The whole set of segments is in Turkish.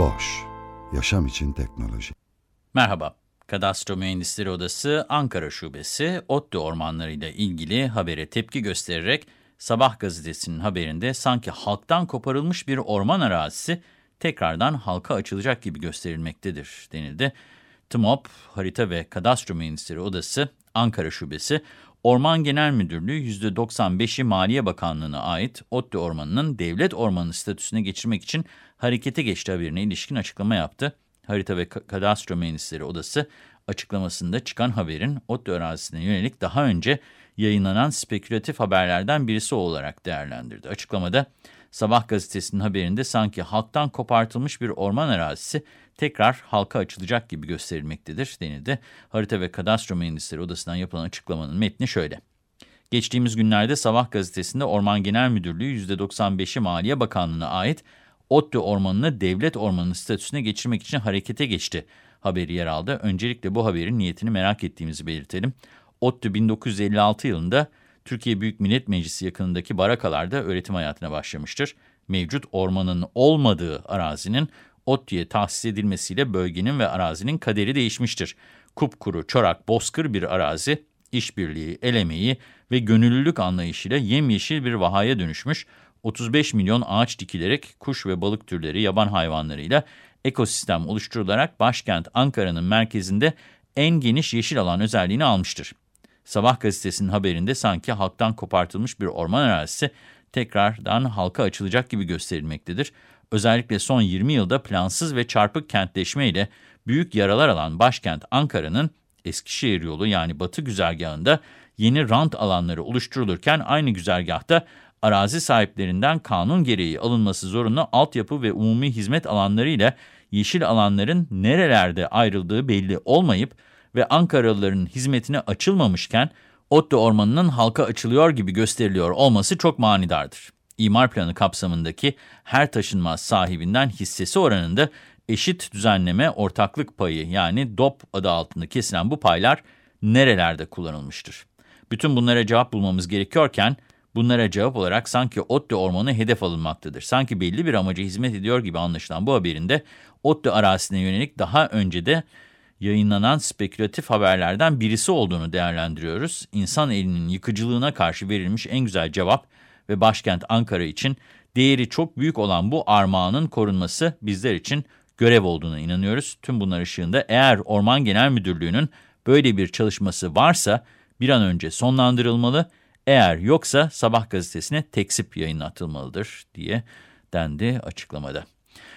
Boş, yaşam için teknoloji. Merhaba, Kadastro Mühendisleri Odası Ankara Şubesi, ODTÜ ormanları ile ilgili habere tepki göstererek Sabah gazetesinin haberinde sanki halktan koparılmış bir orman arazisi tekrardan halka açılacak gibi gösterilmektedir denildi. TMOP, Harita ve Kadastro Mühendisleri Odası Ankara Şubesi, Orman Genel Müdürlüğü %95'i Maliye Bakanlığı'na ait ODTÜ Ormanı'nın devlet ormanı statüsüne geçirmek için harekete geçti haberine ilişkin açıklama yaptı. Harita ve Kadastro Mühendisleri Odası açıklamasında çıkan haberin ODTÜ arazisine yönelik daha önce yayınlanan spekülatif haberlerden birisi olarak değerlendirdi. Açıklamada Sabah gazetesinin haberinde sanki halktan kopartılmış bir orman arazisi tekrar halka açılacak gibi gösterilmektedir denildi. Harita ve Kadastro Mühendisleri Odası'ndan yapılan açıklamanın metni şöyle. Geçtiğimiz günlerde Sabah gazetesinde Orman Genel Müdürlüğü %95'i Maliye Bakanlığı'na ait ODTÜ ormanını devlet ormanı statüsüne geçirmek için harekete geçti haberi yer aldı. Öncelikle bu haberin niyetini merak ettiğimizi belirtelim. ODTÜ 1956 yılında Türkiye Büyük Millet Meclisi yakınındaki barakalarda öğretim hayatına başlamıştır. Mevcut ormanın olmadığı arazinin ODTÜ'ye tahsis edilmesiyle bölgenin ve arazinin kaderi değişmiştir. Kupkuru, çorak, bozkır bir arazi, işbirliği, el emeği ve gönüllülük anlayışıyla yemyeşil bir vahaya dönüşmüş, 35 milyon ağaç dikilerek kuş ve balık türleri, yaban hayvanlarıyla ekosistem oluşturularak başkent Ankara'nın merkezinde en geniş yeşil alan özelliğini almıştır. Sabah gazetesinin haberinde sanki halktan kopartılmış bir orman arazisi tekrardan halka açılacak gibi gösterilmektedir. Özellikle son 20 yılda plansız ve çarpık kentleşme ile büyük yaralar alan başkent Ankara'nın Eskişehir yolu yani batı güzergahında yeni rant alanları oluşturulurken aynı güzergahta arazi sahiplerinden kanun gereği alınması zorunlu altyapı ve umumi hizmet alanları ile yeşil alanların nerelerde ayrıldığı belli olmayıp ve Ankaralıların hizmetine açılmamışken ODTÜ Ormanı'nın halka açılıyor gibi gösteriliyor olması çok manidardır. İmar planı kapsamındaki her taşınmaz sahibinden hissesi oranında eşit düzenleme ortaklık payı yani DOP adı altında kesilen bu paylar nerelerde kullanılmıştır? Bütün bunlara cevap bulmamız gerekiyorken bunlara cevap olarak sanki ODTÜ ormanı hedef alınmaktadır. Sanki belli bir amaca hizmet ediyor gibi anlaşılan bu haberinde ODTÜ arazisine yönelik daha önce de yayınlanan spekülatif haberlerden birisi olduğunu değerlendiriyoruz. İnsan elinin yıkıcılığına karşı verilmiş en güzel cevap ve başkent Ankara için değeri çok büyük olan bu armağanın korunması bizler için görev olduğuna inanıyoruz. Tüm bunlar ışığında eğer Orman Genel Müdürlüğü'nün böyle bir çalışması varsa bir an önce sonlandırılmalı, eğer yoksa Sabah gazetesine teksip yayınlatılmalıdır diye dendi açıklamada.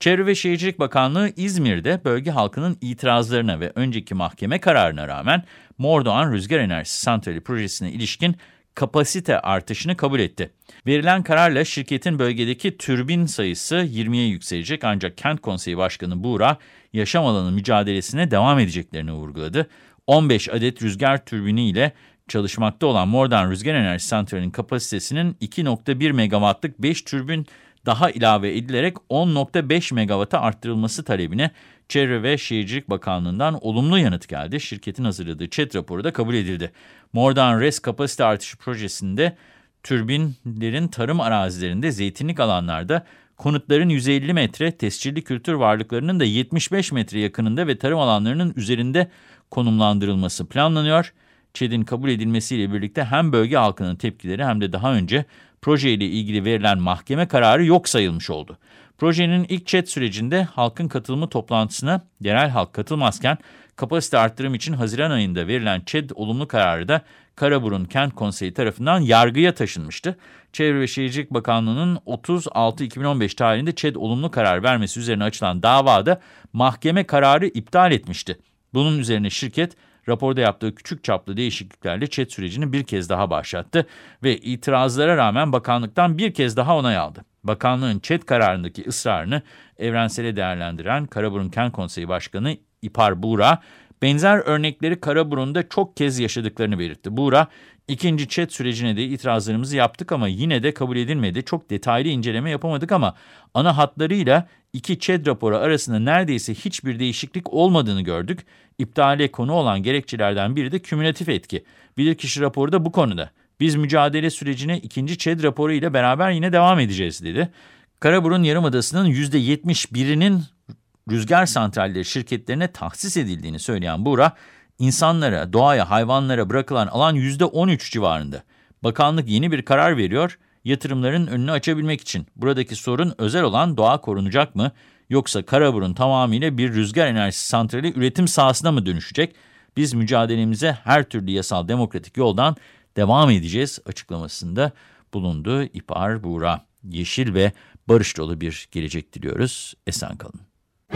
Çevre ve Şehircilik Bakanlığı İzmir'de bölge halkının itirazlarına ve önceki mahkeme kararına rağmen Mordoğan Rüzgar Enerjisi Santrali projesine ilişkin kapasite artışını kabul etti. Verilen kararla şirketin bölgedeki türbin sayısı 20'ye yükselecek ancak Kent Konseyi Başkanı Buğra yaşam alanı mücadelesine devam edeceklerini vurguladı. 15 adet rüzgar türbini ile çalışmakta olan Mordoğan Rüzgar Enerjisi Santrali'nin kapasitesinin 2.1 megawattlık 5 türbin daha ilave edilerek 10.5 megawata arttırılması talebine Çevre ve Şehircilik Bakanlığı'ndan olumlu yanıt geldi. Şirketin hazırladığı ÇED raporu da kabul edildi. Mordan Res kapasite artışı projesinde türbinlerin tarım arazilerinde, zeytinlik alanlarda konutların 150 metre, tescilli kültür varlıklarının da 75 metre yakınında ve tarım alanlarının üzerinde konumlandırılması planlanıyor. ÇED'in kabul edilmesiyle birlikte hem bölge halkının tepkileri hem de daha önce projeyle ilgili verilen mahkeme kararı yok sayılmış oldu. Projenin ilk chat sürecinde halkın katılımı toplantısına yerel halk katılmazken kapasite arttırım için Haziran ayında verilen ÇED olumlu kararı da Karaburun Kent Konseyi tarafından yargıya taşınmıştı. Çevre ve Şehircilik Bakanlığı'nın 36-2015 tarihinde ÇED olumlu karar vermesi üzerine açılan davada mahkeme kararı iptal etmişti. Bunun üzerine şirket raporda yaptığı küçük çaplı değişikliklerle ÇED sürecini bir kez daha başlattı ve itirazlara rağmen bakanlıktan bir kez daha onay aldı. Bakanlığın ÇED kararındaki ısrarını evrensele değerlendiren Karaburun Kent Konseyi Başkanı İpar Buğra, benzer örnekleri Karaburun'da çok kez yaşadıklarını belirtti. Buğra, ikinci ÇED sürecine de itirazlarımızı yaptık ama yine de kabul edilmedi. Çok detaylı inceleme yapamadık ama ana hatlarıyla iki ÇED raporu arasında neredeyse hiçbir değişiklik olmadığını gördük. İptale konu olan gerekçelerden biri de kümülatif etki. Bilirkişi raporu da bu konuda. Biz mücadele sürecine ikinci ÇED raporu ile beraber yine devam edeceğiz dedi. Karaburun Yarımadası'nın %71'inin rüzgar santralleri şirketlerine tahsis edildiğini söyleyen Buğra, insanlara, doğaya, hayvanlara bırakılan alan %13 civarında. Bakanlık yeni bir karar veriyor, yatırımların önünü açabilmek için. Buradaki sorun özel olan doğa korunacak mı? Yoksa Karaburun tamamıyla bir rüzgar enerjisi santrali üretim sahasına mı dönüşecek? Biz mücadelemize her türlü yasal demokratik yoldan devam edeceğiz açıklamasında bulundu İpar Buğra. Yeşil ve barış dolu bir gelecek diliyoruz. Esen kalın.